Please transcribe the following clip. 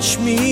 touch me